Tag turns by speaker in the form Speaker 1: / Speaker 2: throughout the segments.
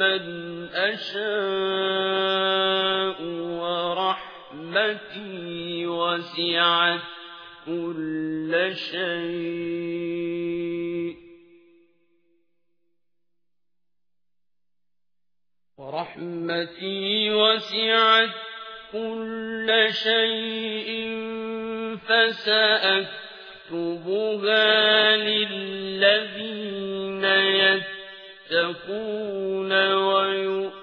Speaker 1: من أشاء ورحمتي وسعت كل شيء ورحمتي وسعت كل شيء فسأكتبها للذين يتقون يتقون ويؤتون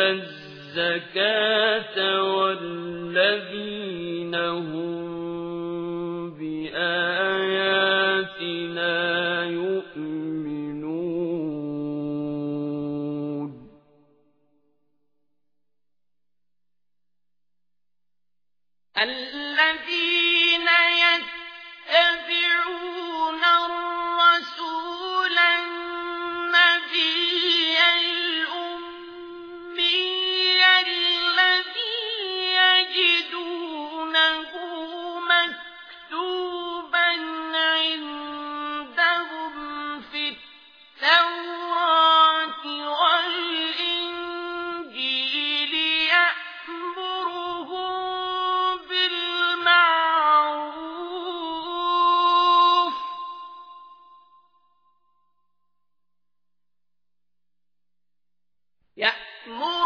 Speaker 1: الزكاة والذين هم بآياتنا يؤمنون.
Speaker 2: الذين يتقون more